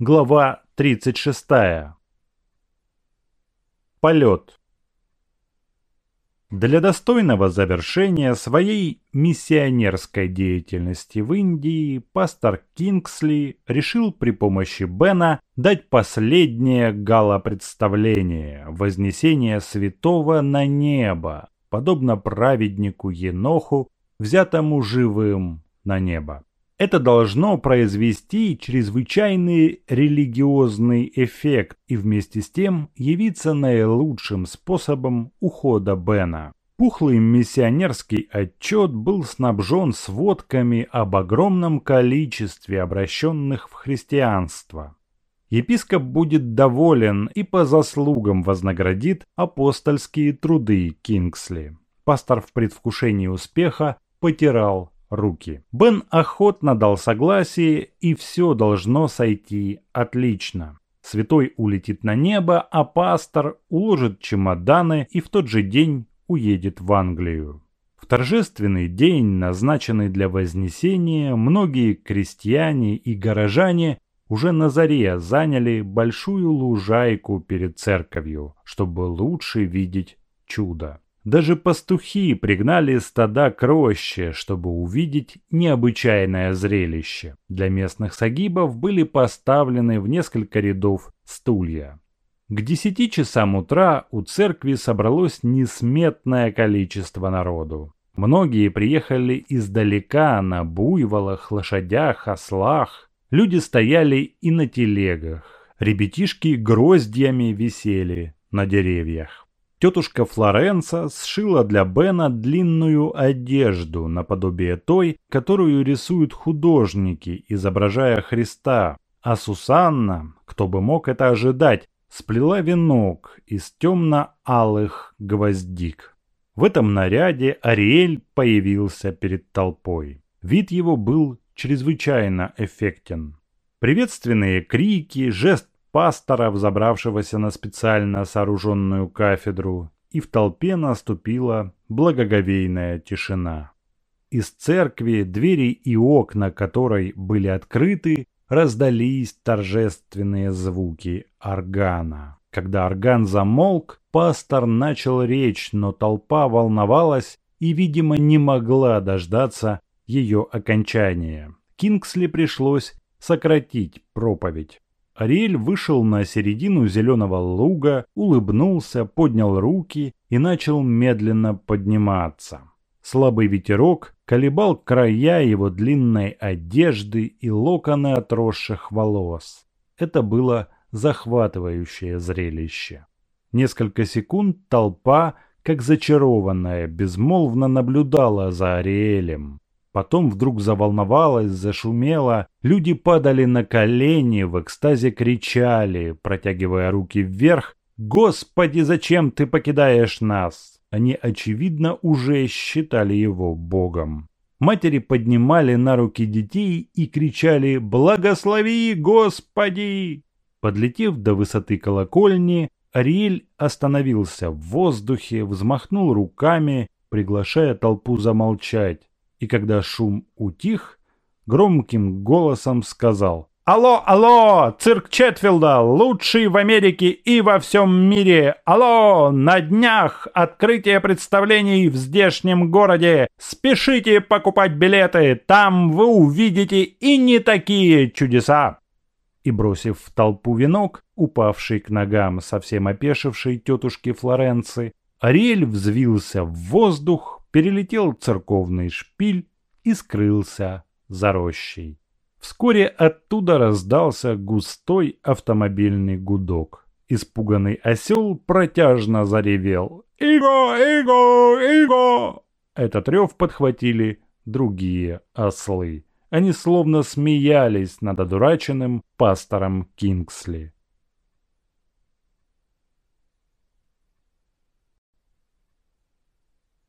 Глава 36. Полет. Для достойного завершения своей миссионерской деятельности в Индии пастор Кингсли решил при помощи Бена дать последнее галопредставление – вознесение святого на небо, подобно праведнику Еноху, взятому живым на небо. Это должно произвести чрезвычайный религиозный эффект и вместе с тем явиться наилучшим способом ухода Бена. Пухлый миссионерский отчет был снабжен сводками об огромном количестве обращенных в христианство. Епископ будет доволен и по заслугам вознаградит апостольские труды Кингсли. Пастор в предвкушении успеха потирал руки. Бен охотно дал согласие, и все должно сойти отлично. Святой улетит на небо, а пастор уложит чемоданы и в тот же день уедет в Англию. В торжественный день, назначенный для Вознесения, многие крестьяне и горожане уже на заре заняли большую лужайку перед церковью, чтобы лучше видеть чудо. Даже пастухи пригнали стада к роще, чтобы увидеть необычайное зрелище. Для местных сагибов были поставлены в несколько рядов стулья. К десяти часам утра у церкви собралось несметное количество народу. Многие приехали издалека на буйволах, лошадях, ослах. Люди стояли и на телегах. Ребятишки гроздьями висели на деревьях. Тетушка Флоренса сшила для Бена длинную одежду наподобие той, которую рисуют художники, изображая Христа. А Сусанна, кто бы мог это ожидать, сплела венок из темно-алых гвоздик. В этом наряде Ариэль появился перед толпой. Вид его был чрезвычайно эффектен. Приветственные крики, жест пастора, взобравшегося на специально сооруженную кафедру, и в толпе наступила благоговейная тишина. Из церкви, двери и окна которой были открыты, раздались торжественные звуки органа. Когда орган замолк, пастор начал речь, но толпа волновалась и, видимо, не могла дождаться ее окончания. Кингсли пришлось сократить проповедь. Ариэль вышел на середину зеленого луга, улыбнулся, поднял руки и начал медленно подниматься. Слабый ветерок колебал края его длинной одежды и локоны отросших волос. Это было захватывающее зрелище. Несколько секунд толпа, как зачарованная, безмолвно наблюдала за Ариэлем. Потом вдруг заволновалась, зашумела. Люди падали на колени, в экстазе кричали, протягивая руки вверх. «Господи, зачем ты покидаешь нас?» Они, очевидно, уже считали его Богом. Матери поднимали на руки детей и кричали «Благослови, Господи!». Подлетев до высоты колокольни, Ариэль остановился в воздухе, взмахнул руками, приглашая толпу замолчать и когда шум утих, громким голосом сказал «Алло, алло, цирк Четфилда, лучший в Америке и во всем мире! Алло, на днях открытие представлений в здешнем городе! Спешите покупать билеты, там вы увидите и не такие чудеса!» И бросив в толпу венок, упавший к ногам совсем опешившей тетушки Флоренции, Ариэль взвился в воздух, перелетел церковный шпиль и скрылся за рощей. Вскоре оттуда раздался густой автомобильный гудок. Испуганный осел протяжно заревел «Иго! Иго! Иго!» Этот рев подхватили другие ослы. Они словно смеялись над одураченным пастором Кингсли.